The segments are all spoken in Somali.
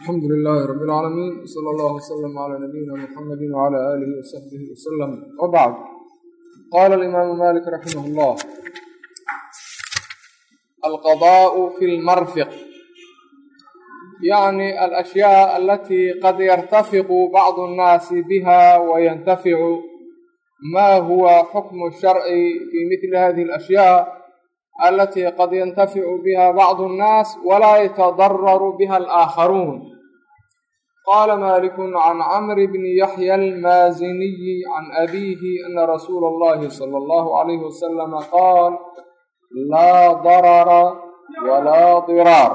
alxamdu lilaahi rabi alcaalamiin sala allahu wsalam cala nabiyina muxamadi wcala aalihi wasaxbihi wasalam wabacd qaala alimaamu malik raximah llah alqadaau fi lmarfiq yacni alashyaa alatii qad yartafiqu bacdu annaasi biha wa yantaficu ma huwa xukmu sharci fi mili hadihi alashyaa alati qad yantaficu biha bacdu اnnaas walaa yatadararu biha alآakharuun qala maliku can camri bni yaxya almaaziniyi can abiihi ana rasuula اllahi salى اllahu عalayhi wasalama qaal laa darara walaa diraar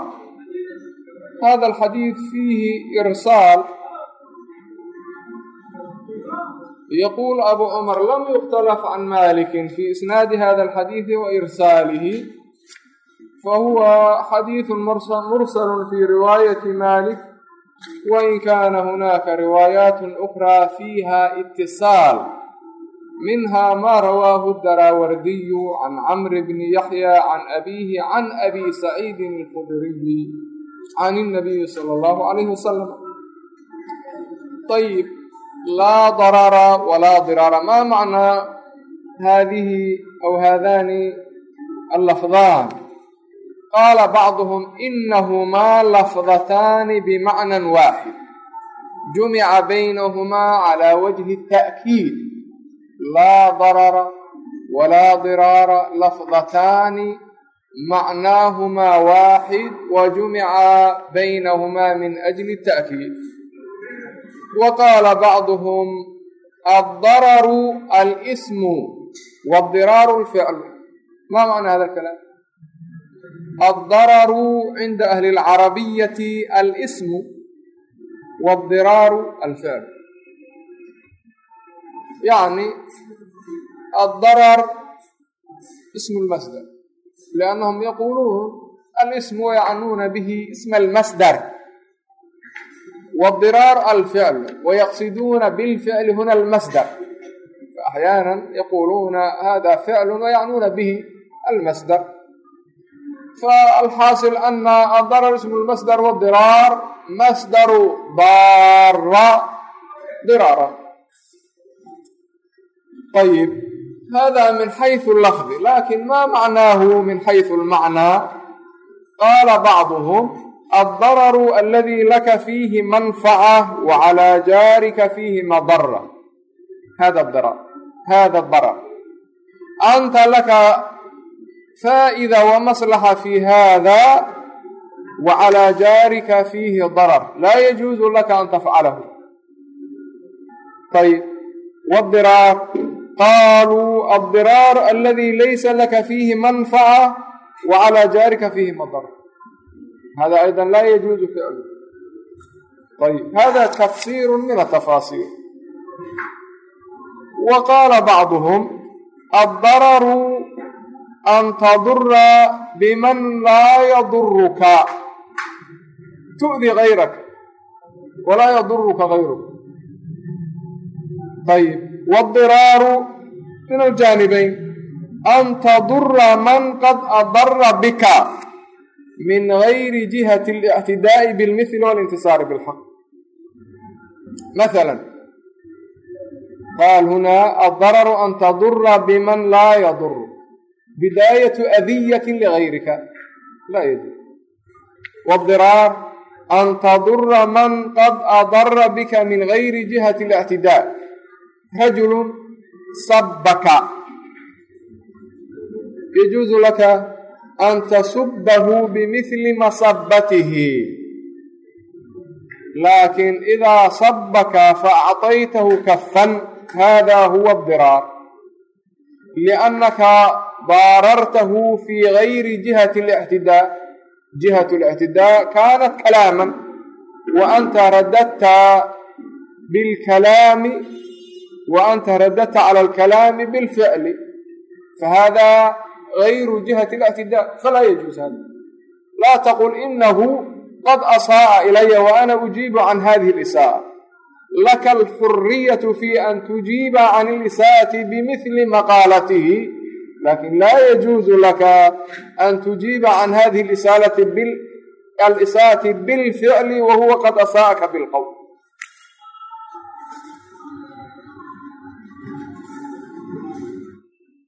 hada alxadiid fiihi irsaal yquul abu cumar lam yuktalaf can maliki fi isnaadi hada alxadiidi wa irsaalihi fahuwa xadiidu mursalu fi riwaayati malik wain kana hunaka riwaayaat ukraa fiiha itisaal minha ma rawaahu daraawardiyu can camri bni yaxya can abiihi can abi saciidin alkhudriyi can الnabiyi salى اllahu alayhi wasalam ayib laa darara walaa diraara maa macnaa haadihi aw haadaani allafdaan qaala bacduhum inahumaa lafdataani bimacnan waaxid jumica baynahumaa calaa wajhi ta'kiid laa darara walaa diraara lafdataani macnaahumaa waaxid wa jumica baynahumaa min ajli ta'kiid wa qaala bacduhum addararu alsmu wاdiraaru اlficl ma macna hada kalaam addararu cinda ahli اlcarabiyati alsmu wاdiraaru alficl yani addarar ismu lmasdar liannahum yaquluun alismu wayacnuuna bihi isma almasdar wdiraar alficl wayaqsiduuna bilficli huna almasdar axyaanan yaquluuna hada ficlu wayacnuuna bihi almasdar faalxaasil ana adarar ismu lmasdar wdiraar masdaru bara diraara ayib hada min xayثu lafdi laakiin ma macnaahu min xayثu lmacnaa qaala bacduhm addararu aladi laka fiihi manfaca wa calaa jaarika fiihi madara hada darar hada darar anta laka faa'ida wamaslaxa fi hada wa calaa jaarika fiihi darar laa yajuuzu laka an tafcalahu ayb wdiraar qaaluu addiraar aladi laysa laka fiihi manfaca wa calaa jaarika fiihi madara hada ayda laa yajuuzu ficlu ayb hada tafsiru min atafaasiir wa qaala bacduhum addararu an tadura biman laa yaduruka tu'di gayraka walaa yaduruka gayruka ayb wاdiraaru min aljaanibayn an tadura man qad adara bika min gayri jihati اlictidaa'i bilmithli walintisaari bilxaq maala qaal hunaa addararu an tadura biman laa yadur bidaayatu adiyati ligayrika laa yadur wاdiraar an tadura man qad adara bika min gayri jihati اlictidaa rajulu sabaka yajuuzu laka an tasubahu bimithli masabatihi laakin idaa sabaka faacطaytahu kafan hada huwa اdiraar liannaka daarartahu fi gayri jihati اlictidaa jihat اlictidaa kanat kalaama wa anta radadta bilkalaami wa anta radadta cala alkalaami bilficli fahada gayru jihati اlictidaa falaa yajuuz hada laa taqul inahu qad asaa'a ilaya wa ana ujiibu can hadihi اlisaa'a laka alxuriyatu fi an tujiiba can اlisaa'ati bimithli maqaalatihi lakin laa yajuuzu laka an tujiiba can hadihi اlisaalati alisaati bilficli wa huwa qad asaa'aka bilqowl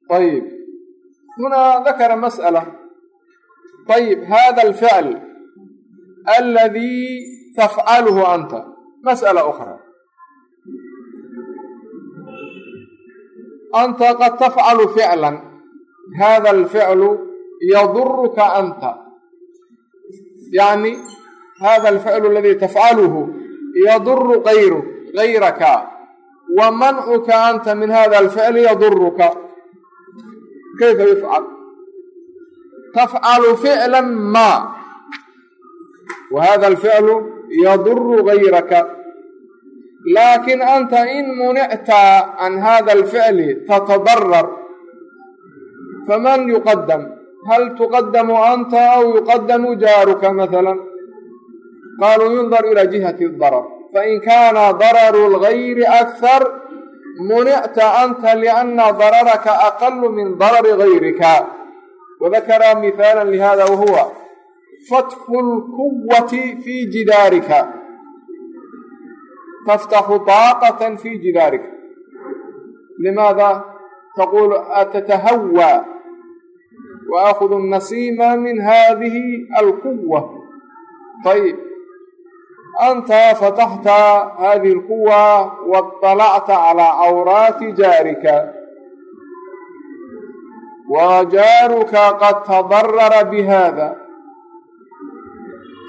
ayib dakara masأala ayib hada alficl aladii tafcalhu anta masأala ukra anta qad tafcalu ficla hada alficlu yaduruka anta yani hada alficlu aladi tafcaluhu yaduru gayru gayraka wa mancuka anta min hada alficli yaduruka kayfa yufcal tafcalu ficla ma wa hada alficlu yaduru gayraka laakin anta in municta can hada alficli tatadarar faman yuqadam hal tuqadamu anta aw yuqadamu jaaruka maala qaluu yundar ila jihati darar fain kana dararu lgayri akhar municta anta liana dararaka aqalu min darari gayrika wadakara mihaala lihada wahuwa fatxu lquwati fii jidaarika taftaxu daaqatan fii jidaarika limaada taqulu atatahawaa waaakhudu nasiima min hadihi alquwa ayb طيب أنت فتحت هذه القوة واطلعت على عورات جارك وجارك قد تضرر بهذا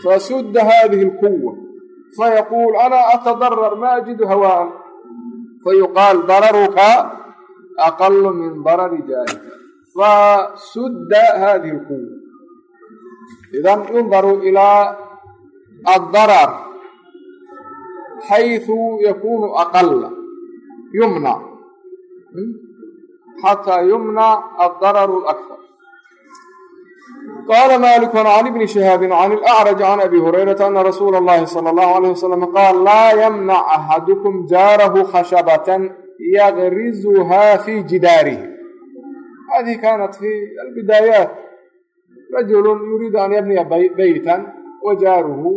فسد هذه القوة فيقول أنا أتضرر ما أجد هواء فيقال ضررك أقل من ضرر جارك fasudda hadihi lquwa idan yundaru ilaa addarar xayثu yakunu aqala yumnac xataa yumnac addararu اlakfar qala malik can ibni shihaabi can اlأcraj can abi hurayrata ana rasuula اllahi salى اllahu alayh wasalam qaal laa ymnac axadukum jaarahu khashabatan yagrizuha fi jidaarih hadihi kanat fi albidaayaat rajulu yuriidu an yabniya baytan wa jaaruhu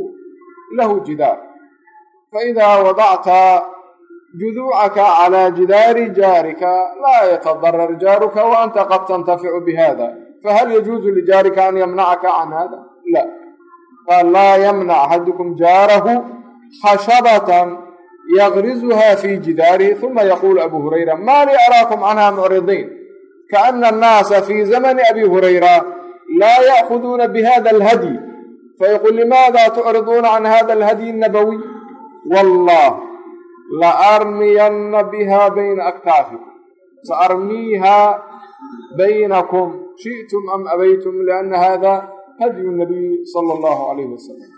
lahu jidaar faidaa wadacta juduucaka calaa jidaari jaarika laa yatadarar jaaruka wa anta qad tantaficu bihada fahal yajuuzu lijaarika an yamnacaka can hada la qaal laa yamnac axadukum jaarahu khashabatan yagrizuha fi jidaarihi uma yaquulu abu hurayra ma lii araakum canha mucridiin kaana annaasa fii zamani abi hurayra laa ya'kuduuna bihada alhadyi fayaqul limaada tucriduuna can hada alhadyi annabawiy wallah la armiyanna biha bayna aktaafikum saarmiiha baynakum shi'tum am abaytum lianna hada hadyu nabiy sala allahu alayhi wasalam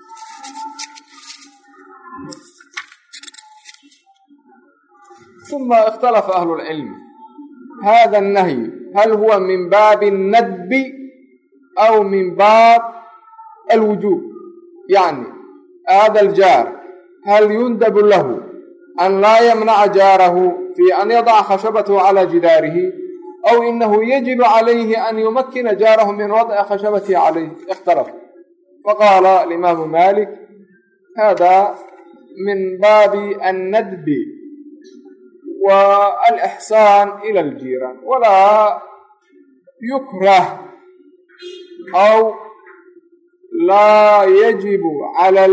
uma ikhtalafa ahlu lcilm hada annahyu hal huwa min baabi annadbi aw min baab alwujuub yacni hada aljaar hal yundabu lahu an laa yamnaca jaarahu fii an yadaca khashabathu calaa jidaarihi aw inahu yajibu calayhi an yumakina jaarahu min wadci khashabatihi calayh ikhtalaf faqaala alimaamu maalik hada min baabi annadbi wa alixsaan ila aljiiraan walaa yukrah aw laa yajibu cala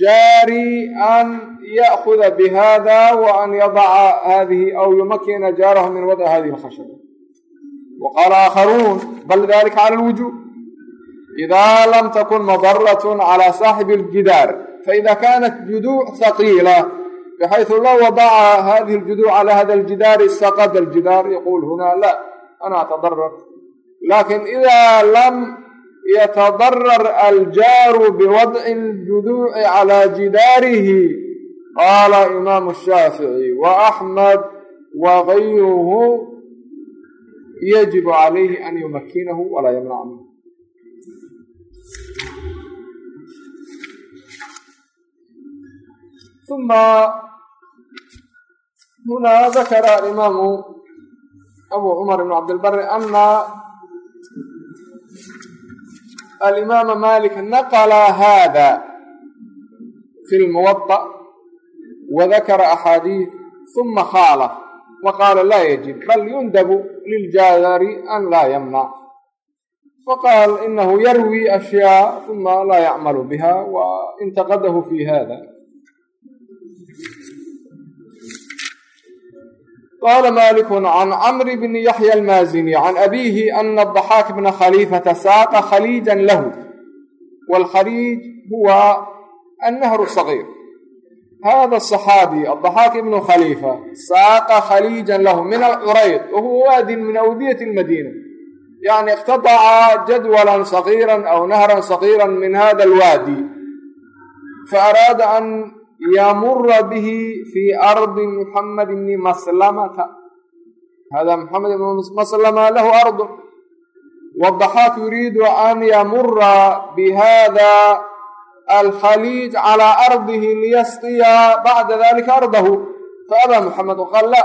jaari an ya'kuda bihada wa an yadaca hadihi aw yumakina jaarahu min wadci hadihi alkhashaba wa qaala aakharuun bal dalika cala alwujuub ida lam takun madarat cala saaxibi aljidaar faida kanat juduuc haqiila bxayثu low wadaca hadihi aljuduuc cala hada aljidaari saqada aljidaar yaqul huna la ana atadarar laakiin ida lam yatadarar aljaaru biwadci ljuduuci calaa jidaarihi qaala imaamu shaafici wa axmed wa gayruhu yajibu calayhi an yumakinahu walaa yamnac minhu uma huna dakara imaamu abu cumar ibn cabdilbari ana alimaama malik naqla hada fi lmuwaطa wadakara axaadiid uma khaalaf waqaala laa yajib bal yundabu liljaadari an laa yamnac faqaal inahu yarwi ashyaa uma laa yacmalu biha waintaqadahu fi hada qala malik can camr bni yaxya almaazini can abiihi ana adaxaak bna khaliifata saaqa khaliijan lahu wاlkhaliij huwa annahru sagiir hada asaxaabi adaxaak ibnu khaliifa saaqa khaliijan lahu min alcurayd wa huwa waadin min awdiyati lmadiina yani iqtadaca jadwalan sagiira aw nahran sagiira min hada alwaadi faaraada an yamura bihi fi ardi muxamed bni maslamata. Hada muxamed ibn maslama lahu ardu. Wadaxaak yuriidu an yamura bihada alkhaliij calaa ardihi liyasqiya bacda dalika ardahu. Faabaa muxamed waqaal la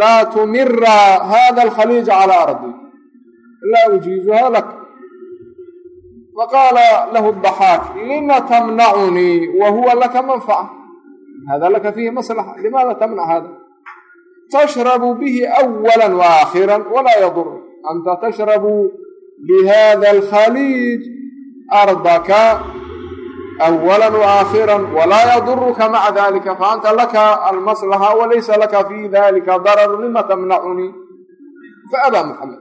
laa tumira hada alkhaliij calaa ardi. Laa ujiizuha lak faqaala lahu daxaak lima tamnacunii wa huwa laka manfaca hada laka fiihi maslaxa limaada tamnac hada tashrabu bihi awala waakhira walaa yadur anta tashrabu bihada alkhaliij ardaka awala waakhira walaa yaduruka maca dalika faanta laka almaslaxa walaysa laka fi dalika darar lima tamnacunii faabaa muxamed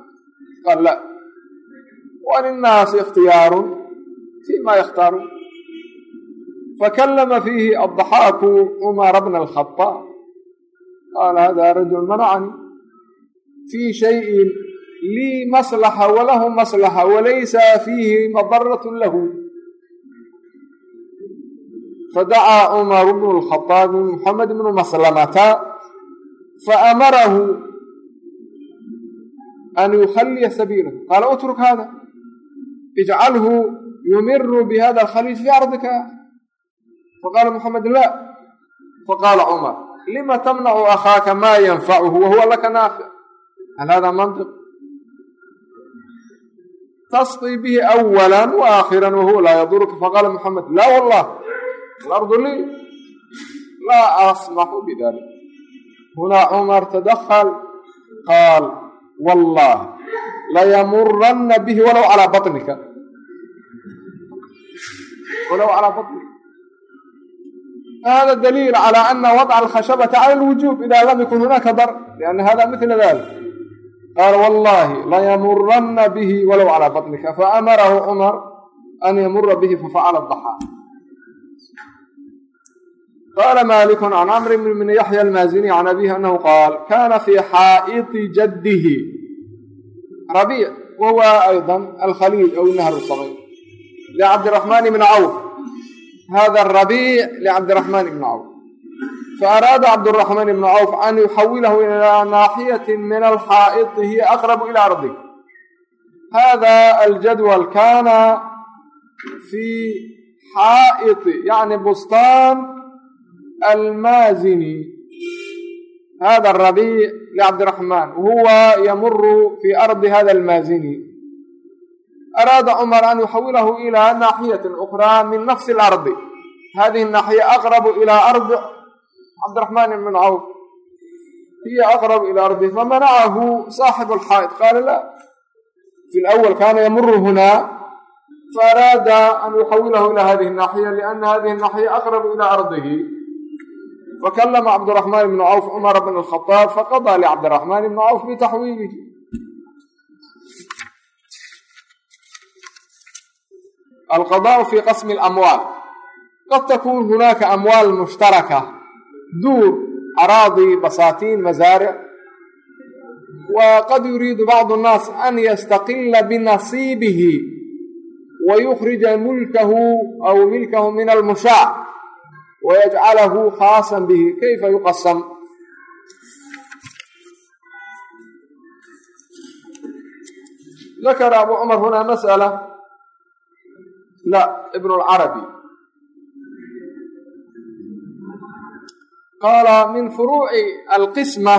qaal la wlinnaasi ikhtiyaaru fi ma yakhtaaruun fakallama fiihi addaxaaku cumara bna alkhadaab qaala hada rajul manacani fii shayin lii maslaxa walahu maslaxa walaysa fiihi madarat lahu fadacaa cumaru bnu lkhaaabi muxamed bnu maslamata faamarahu an yukhaliya sabiilah qaala utruk hada ijcalhu yumiru bihada alkhaliij fi ardika faqaala muxamed la faqaala cumar lima tamnacu akhaaka maa yanfacuhu wahuwa laka naafic hal hada mantiq tasqi bihi awala waakhira wahuwa laa yaduruka faqaala muxamed la wallah alardu lii laa asmaxu bidalik hunaa cumar tadakal qaal wallah layamuranna bihi walow calaa banika walow calaa banika hada daliil calى ana wadca alkhashabata cala lwujub ida lam yakun hunaka dar lianna hada mila dalik qaala wallahi layamurana bihi walow calaa banika faamarahu cumar an yamura bihi fafacala daxaa qala maliku can camri bn yaxya almaazini can abihi anahu qaal kana fi xaa'iti jaddihi rabiic wahuwa ayضa alkhaliil aw nahr sagiir licabdiraxmaan bni cawf hada rabiic licabdiraxmaan ibni cawf faaraada cabduraxmaan ibnu cawf an yuxawilahu ilaa naaxiyati min alxaa'iti hiya aqrabu ila ardi. Hada aljadwal kana fi xaa'iti yani bustaan almaazini hada rabiic licabdiraxmaan wahuwa yamuru fi ardi hada almaazini araada cumar an yuxawilahu ilaa naaxiyatin ukraa min nafsi alardi hadihi naaxiya aqrabu ilaa ardi cabdiraxmaan ibn cawf hiya aqrabu ila ardi famanacahu saaxibu alxaa'id qaala la fi lawal kana yamuru hunaa faaraada an yuxawilahu ila hadihi naaxiya liana hadihi naaxiya aqrabu ila ardihi fakalama cabdiraxmaan ibnu cawf cumara bn alkhadaab faqadaa licabdiraxmaan ibni cawf bitaxwiilihi alqadaau fi qasmi alamwaal qad takun hunaaka amwaal mushtaraka duur araadi basaatiin masaaric wa qad yuriidu bacdu nnaas an yastaqila binasiibihi wa yukhrija mulkahu aw milkahu min almushaac wayajcalahu khaasan bihi kayfa yuqasam dakara abu cumar hunaa masأala la ibn اlcarabi qaala min furuuci alqisma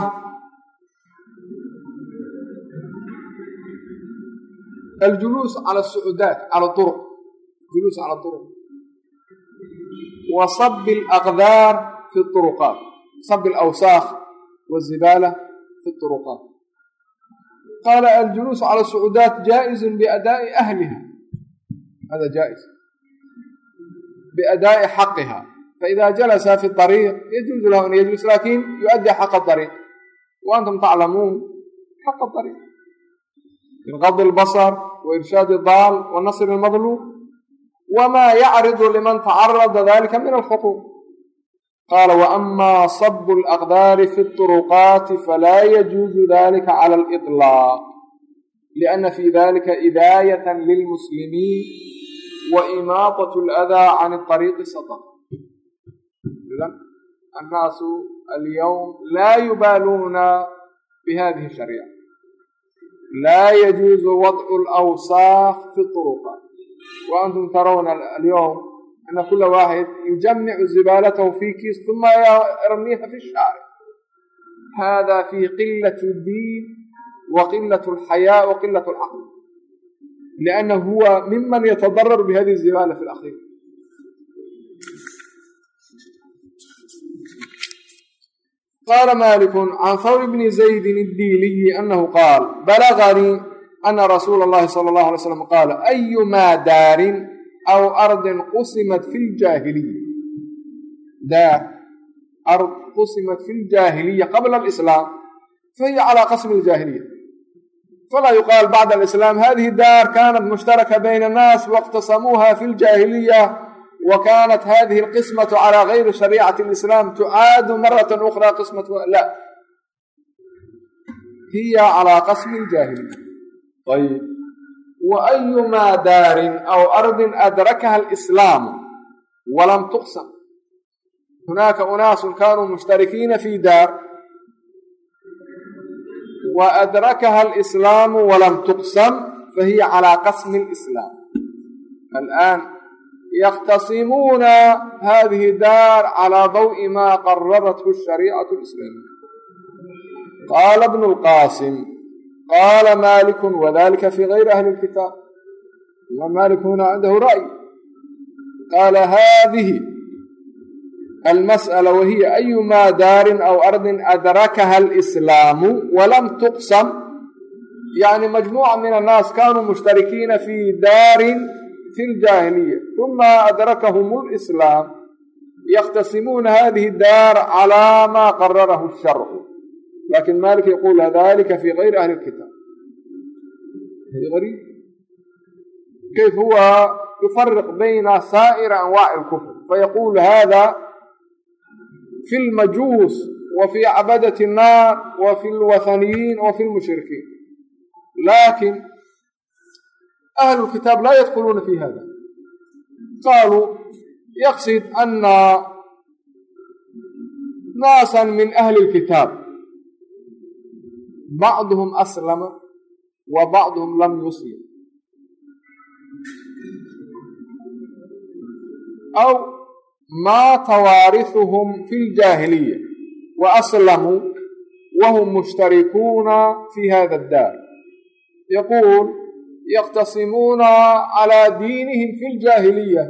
aljuluus cala asucudaat cala uruq juluus cala uruq wa sabi alaqdaar fi turuqaat sabi alawsaakh wazibaala fi turuqaat qaala aljuluus cala sucuudaat jaa'izun biadaa'i ahliha. Hada jaaiz biadaa'i xaqiha faida jalasa fi ariiq yajuuzu lahu an yajlis laakin yuaddii xaqa ariiq wa antum taclamuun xaqa ariiq inqadi albasar wa irshaadi daal wa nasri lmadluum wma yacridu liman tacarada dalika min alkhuطuub qaala waama sabu alaqdaari fi اطuruqaati falaa yajuuzu dalika cala aliطlaaq liana fi dalika idaayat lilmuslimiin wa imaaطaة اladaa can طariiqi sadq annaasu alyawm laa yubaaluuna bihadihi shariica laa yajuuzu wadcu lawsaaq fi turuqaat alyawm ana kula waaxid yujamicu zibaalatahu fi kiis uma yarmiha fi shaaric hada fi qilat diin wa qilat alxayaa wa qilat alcaql liannahu huwa miman yatadarar bihadihi zibaala fi lakhir qaala malikun can hawr bni zaydin iddiiliyi anahu qaal balaganii ana rasuula allahi sala allahu alay slam qaala ayumaa daarin aw ardin qusimat fi ljaahiliya daar ard qusimat fi ljaahiliya qabla alislaam fahiya calaa qasmi ljaahiliya falaa yuqaal bacda alislaam hadihi daar kanat mushtaraka bayna annaas waاqtasamuuha fi ljaahiliya wa kaanat hadihi alqismatu calaa gayri shariicati alislaam tucaadu marata ukra qismatu la hiya calaa qasmi ljaahiliya ayib wa ayumaa daarin aw ardin adrakaha alislaamu walam tuqsam hunaaka unaasun kaanuu mushtarikiina fi daar wa adrakaha alislaamu walam tuqsam fahiya calaa qasmi alislaam alaan yaktasimuuna hadihi daar calaa dawi ma qararathu shariicatu lislaamiya qaala bnu lqaasim qaala malikun wadalika fi gayri ahli lkitaab imaam malik huna cindahu ra'y qaala hadihi almas'ala wahiya ayumaa daarin aw ardin adrakaha alislaamu walam tuqsam yani majmuuca min annaas kanuu mushtarikiina fi daarin fi ljaahiliya uma adrakahum lislaam yakhtasimuuna hadihi daar calaa maa qararahu sharcu lakin malik yaqul dalika fi gayri ahli lkitaab kayf huwa yufariq bayna saa'iri anwaaci lkufr fayaqul hada fi lmajuus wa fi cabadat الnaar wa fi lwathaniyiin wa fi lmushrikiin lakin ahlu kitaab laa yadkuluuna fi hada qaaluu yaqsid ana naasa min ahli اlkitaab bacduhum aslama wa bacduhum lam yuslim aw maata waarisuhum fi ljaahiliya wa aslamuu wahum mushtarikuuna fi hada addaar yaquul yaqtasimuuna calaa diinihim fi ljaahiliya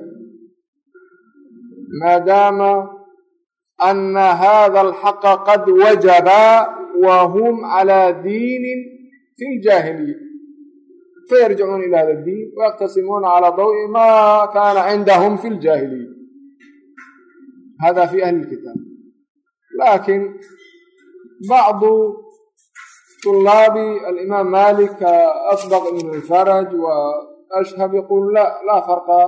maadaama ana hada alxaqa qad wajaba wa hum calaa diinin fi ljaahiliya fayarjicuuna ila hada diin wayaqtasimuuna calaa dawi maa kaana cindahum fi ljaahiliya hada fi ahli lkitaab laakin bacdu طulaabi alimaam malik ka asbaq ibn alfaraj wa ashhab yaquul la laa farqa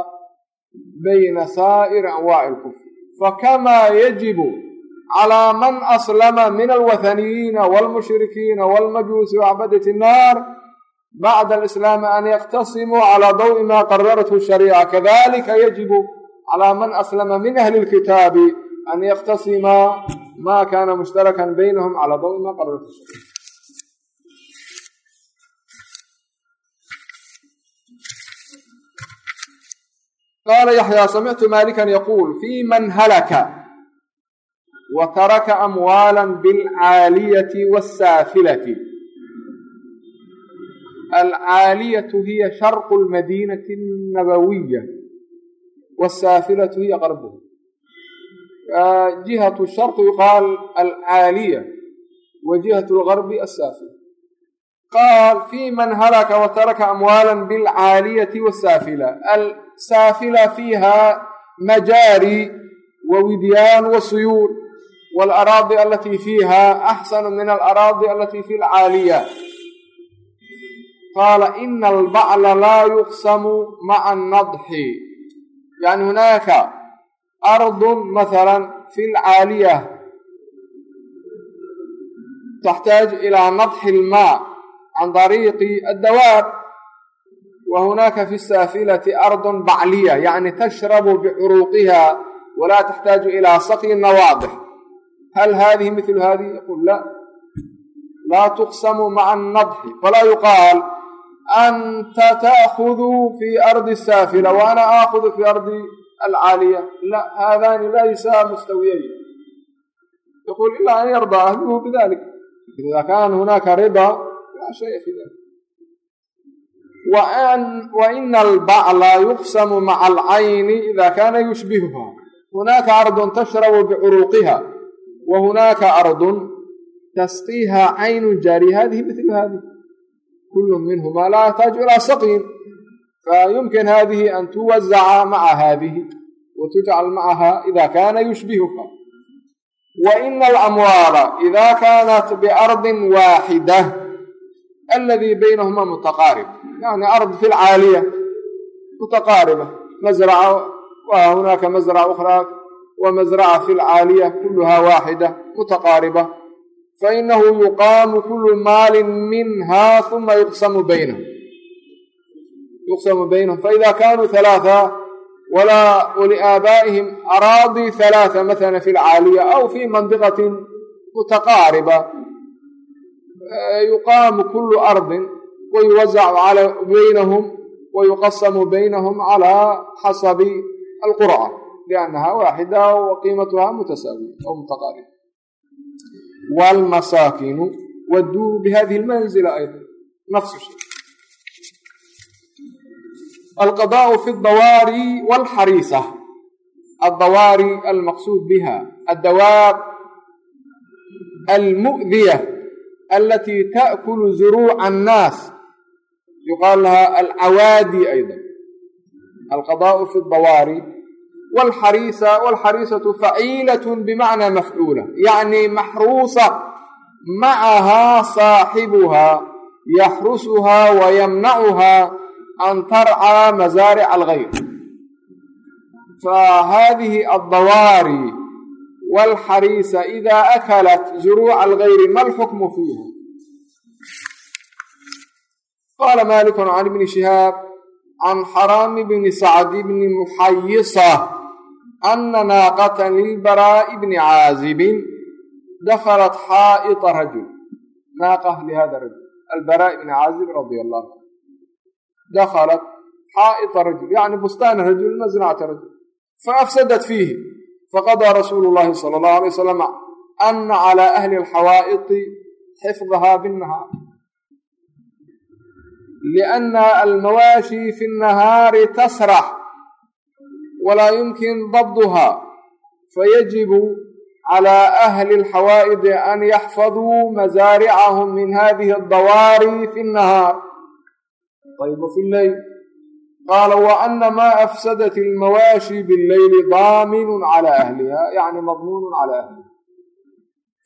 bayna saa'ir anwaaci اlkufr fakama yajibu calaa man aslama min alwathaniyiina walmushrikiina walmajuusi wacbadati innaar bacda alislaami an yaktasimuu calaa dawi maa qararathu shariica kadalika yajibu calaa man aslama min ahli lkitaabi an yaktasima maa kaana mushtarakan baynahum calaa dawi maa qararathu shariica qaala yaxyaa samictu maalikan yaquul fi man halaka wa taraka amwaala bilcaaliyati wasaafilati alcaaliyatu hiya sharqu lmadiinati annabawiya wasaafilatu hiya qarbuha jihatu sharqi yuqaal alcaaliya wa jihatu lgarbi asaafila qaal fi man halaka wa taraka amwaala bilcaaliyati wasaafila alsaafila fiiha majaari wa widyaan wa suyuur wاlaraadi alatii fiiha axsanu min alaraadi alatii fi lcaaliya qaala ina albacla laa yuqsamu maca annadxi yani hunaaka ardun mahala fi lcaaliya taxtaaj ilaa nadxi ilmaa can dariiqi addawaab wa hunaaka fi saafilati ardun bacliya yani tashrabu bicuruuqiha walaa taxtaaju ilaa saqyi nawaadix hal hadihi mithlu hadihi yaqul la laa tuqsamu maca annadxi falaa yuqaal anta taأkhuduu fi ardi saafila wa ana aakudu fi ardi alcaaliya la haadani laysa mustawiyayn yaqul ilaa an yardaa ahluhu bidalik ida kana hunaka rida laa shaya fi dalik waina albacla yuqsamu maca alcayni ida kana yushbihuha hunaka ardun tashrabu bicuruuqiha wa hunaka ardun tasqiiha caynu jaari hadihi mithlu hadihi kul minhuma laa yaxtaaju ilaa saqyin fayumkin hadihi an tuwazaca maca hadihi wa tujcal macaha ida kana yushbihuka wa ina alamwaala ida kanat biardin waaxida aladi baynahuma mutaqaarib yani ard fi lcaaliya mutaqaariba mazraca wa hunaaka mazraca ukhraa wa mazraca fi lcaaliya kuluha waaxida mutaqaariba fainahu yuqaamu kulu maalin minha uma yuqsamu baynahum yuqsamu baynahum faida kanuu halaatha walaa waliaabaa'ihim araadii halaatha maala fi lcaaliya aw fi mandiqatin mutaqaariba yuqaamu kulu ardin wayuwazacu baynahum wayuqasamu baynahum calaa xasabi alqur'a liannaha waaxida wa qiimatuha mutasaawiya aw mutaqaariba wاlmasaakinu wاduuru bihadihi اlmanzila ayضا nafs shay alqadاء fi الdawaari wاlxariisa الdawaari almaqsuud biha الdawaab almu'diya alati taأkulu zuruuca الnaas yuqaal laha alcawaadi ayضا alqadاء fi الdawaari wlxariisa wlxariisatu faciilatun bimacnaa mafcuula yacni maxruusa macahaa saaxibuhaa yaxrusuhaa wa yamnacuhaa an tarcaa masaaric algayr fahadihi addawaari wاlxariisa ida akalat zuruuca algayri ma alxukmu fiiha qaala maliku can ibni shihaab can xaraami bni sacdi bni muxayisa ana naaqatan lilbaraa'i bni caazibin dakhalat xaa'ita rajul naaqa lihada rajul albaraa'i bni caazib radia allahu canhu dakhalat xaa'ita rajul yacni bustaana rajul masnacata rajul faafsadat fiihi faqadaa rasuulu llahi sala allahu alay wasalam ana calaa ahli alxawaa'iti xifdahaa binnahaar lianna almawaashi fi nnahaari tasrax walaa yumkin dabduha fayajibu calى ahli اlxawaa'idi an yaxfaduu masaaricahum min hadihi الdawaari fi الnahaar ayb fi lleyl qaala waana ma afsadat اlmawaashi bاlleyli daaminu calى ahliha yani madmuunu calى ahliha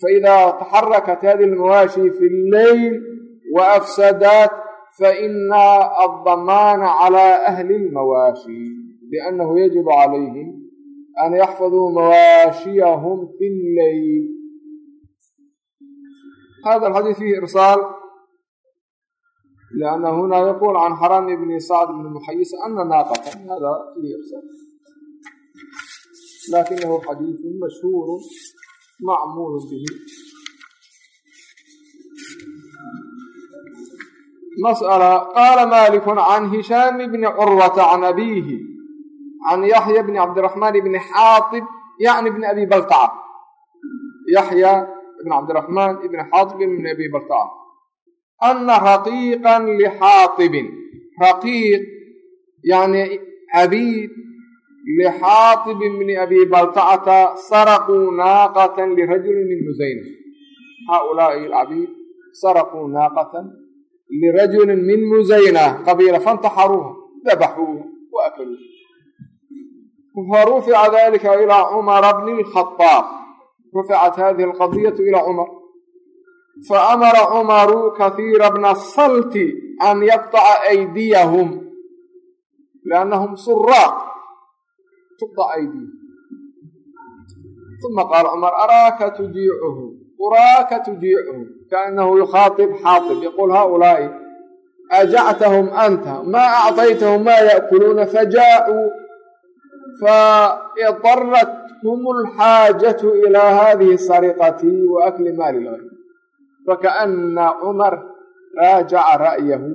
faإida taxarakat hadihi اlmawaashi fi اlleyl waafsadat faina addamaana calى ahli اlmawaashi liannahu yajibu calayhim an yaxfaduu mawaashiyahum fi lleyl hada alxadiis fiihi irsaal lianna huna yaqul can xaram bni sacd bni muxayis ana naaqatan hada fiihi irsaal lakinahu xadiiثu mashhuuru macmuul bihi masأla qaala maliku can hishaam bni curwata can abiihi can yaxya bni cabdiraxmaan bni xaaib yani bni abi baltaca yaxya ibn cabdiraxmaan ibni xaaib ibni abi baltaca ana raqiiqan lixaatibin raqiiq yani cabiid lixaatib bni abi baltacata saraquu naaqatan lirajuli min musayna haulaai alcabiid saraquu naaqatan lirajuli min musayna qabiila fantaxaruuha dabaxuuha wa akaluuha farufica dalika ilaa cumara bni lkhadaab ruficat hadihi alqadiyatu ilaa cumar faamara cumaru kahiira bna salti an yaqطaca aydiyahum liannahum suraaq tuqطa aydiyahum uma qaala cumar araaka tujiicuhu uraaka tujiicuhu kaanahu yukhaaطib xaaطib yaqul haؤulaa'i ajactahum anta maa acطaytahum maa yaأkuluuna fajaa'uu faidarathum alxaajatu ilaa hadihi sariqati wa akli maali lgayr fakaana cumar raajaca ra'yahu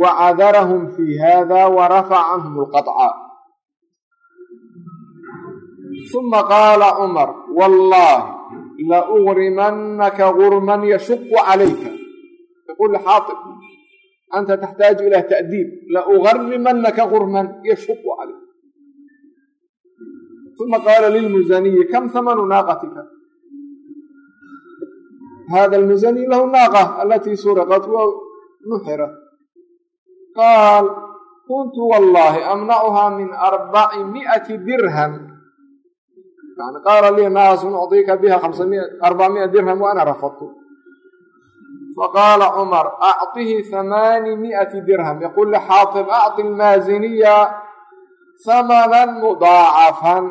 wacadarahum fi hada warafaca canhum alqaطca uma qaala cumar wallahi laugrimannaka gurman yashuqu calayka yaqul xaaib anta taxtaaju ila ta'diib laugarimanaka gurman yashuqu calayk uma qaala lilmuzaniyi kam hamanu naaqatika hada almuzaniy lahu naaqa alatii suriqat wa nuxirat qaal kuntu wallahi amnacuhaa min arbaci mi'ati dirham yani qaala lii naasun ucطiika biha arbacmi'a dirham wa ana rafadtu faqaala cumar acطihi hamaani mi'ati dirham yaqul lixaatib acطi almaaziniya hamanan mudaacafan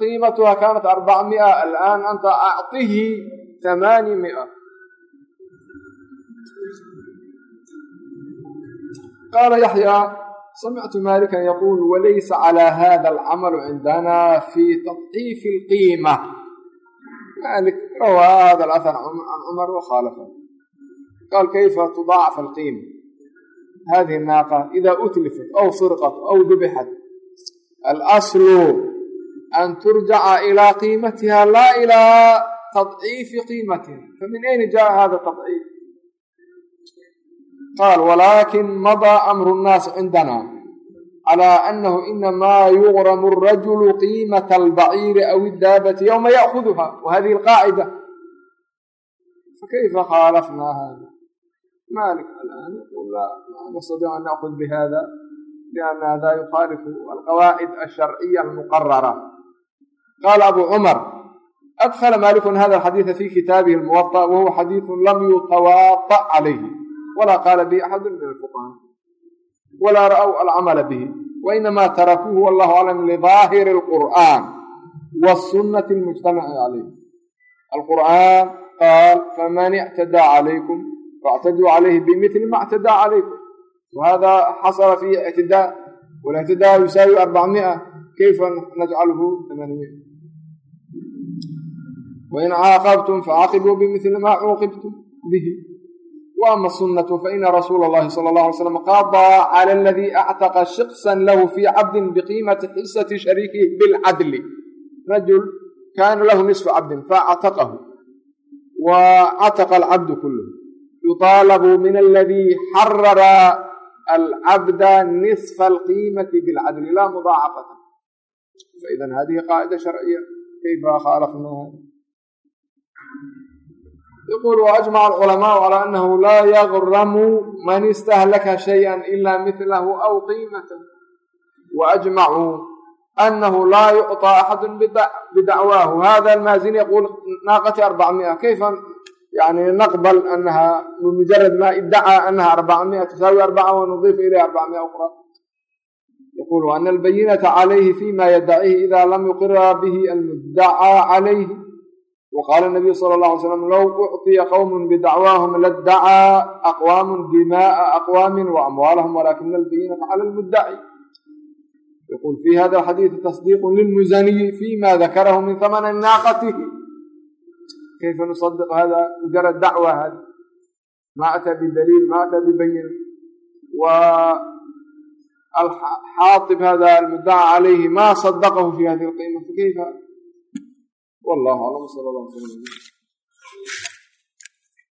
qiimatuha kaanat arbacmia alaan anta acطihi hamaani mia qaala yaxyaa samictu malikan yaquul walaysa calaa hada alcamalu cindana fi taضciifi اlqiima malik rawaa hada alahar can cumar wakhaalafa qaal kayfa tudaacaf alqiima hadihi naaqa ida utlifat aw sirqat aw dubixat alaslu an turjaca ilaa qiimatiha laa ilaa tadciifi qiimatiha famin ayna jaa hada tadciif qaal walaakin madaa amru nnaasi cindana calaa annahu inamaa yugramu arajulu qiimata albaciiri aw iddaabati yowma ya'kuduha wa hadihi alqaacida fakayfa khaalafnaa hada malik alaan laa nastadiicu an na'kud bihada lianna hada yukhaalifu alqawaacid alsharciya almuqarara qaala abu cumar adkla malikun hada alxadiida fi kitaabihi almuwaطa wa huwa xadiidu lam yutawaطa calayhi walaa qaala bihi axadu min alfuqaha walaa ra'w alcamala bihi wainama tarakuuhu wallahu aclam lidaahiri alqur'an wاsunati almujtamaci calayh alqur'an qaal faman ictadaa calaykum faاctaduu calayhi bimili ma اctadaa calaykum wahada xasala fi ictidaa walictidaa yusaawi arbacmia kayfa najcalhu amaanimia wain caaqabtum facaaqibuu bimili maa cuuqibtum bihi wa ama sunnatu faina rasuula allahi sala allah alay slam qadaa cala aladii actaqa shiqsan lahu fii cabdin biqiimati xisati shariikihi bilcadli rajul kaana lahu nisfu cabdin faactaqahu wa cataqa alcabdu kulluh yuطaalabu min aladii xarara alcabda nisfa alqiimati bilcadli laa mudaacafata faidan hadihi qaacida sharciya kayfa khaalafnaa yqul وأجmع الcلماء عlى أنه لا يغرم من استهلك شيئا إلا مثله أو قيمة وأجmعوا أنه لا يعطى أحد بدعواه هذا المازين yqul ناaqtي aربعمئة kيf yعnي نqبل أnha بmجرد ma اdعى أnha aربعمئة تsaaوي aربعة ونضيف إليه aربعمئة أخرى yqul وأن البyنة عlyه فيma ydعيه إذا لم يقر به الmدعى عليه waqaala nabiyu sala allah alay slam low ucطiya qowmun bidacwaahum ladacaa aqwaamun dimaaa aqwaamin waamwaalahum walaakina albayinata cala lmuddaci yaqul fi hada alxadiidi tasdiiqu lilmuzaniyi fima dakarahu min hamani naaqatihi kayfa nusadiq hada mujara dacwa hada ma ataa bidaliil ma ataa bibayin wa alxaaib hada almudaca calayhi ma sadaqahu fi hadihi alqiima fakayfa wallahu aclam sala allah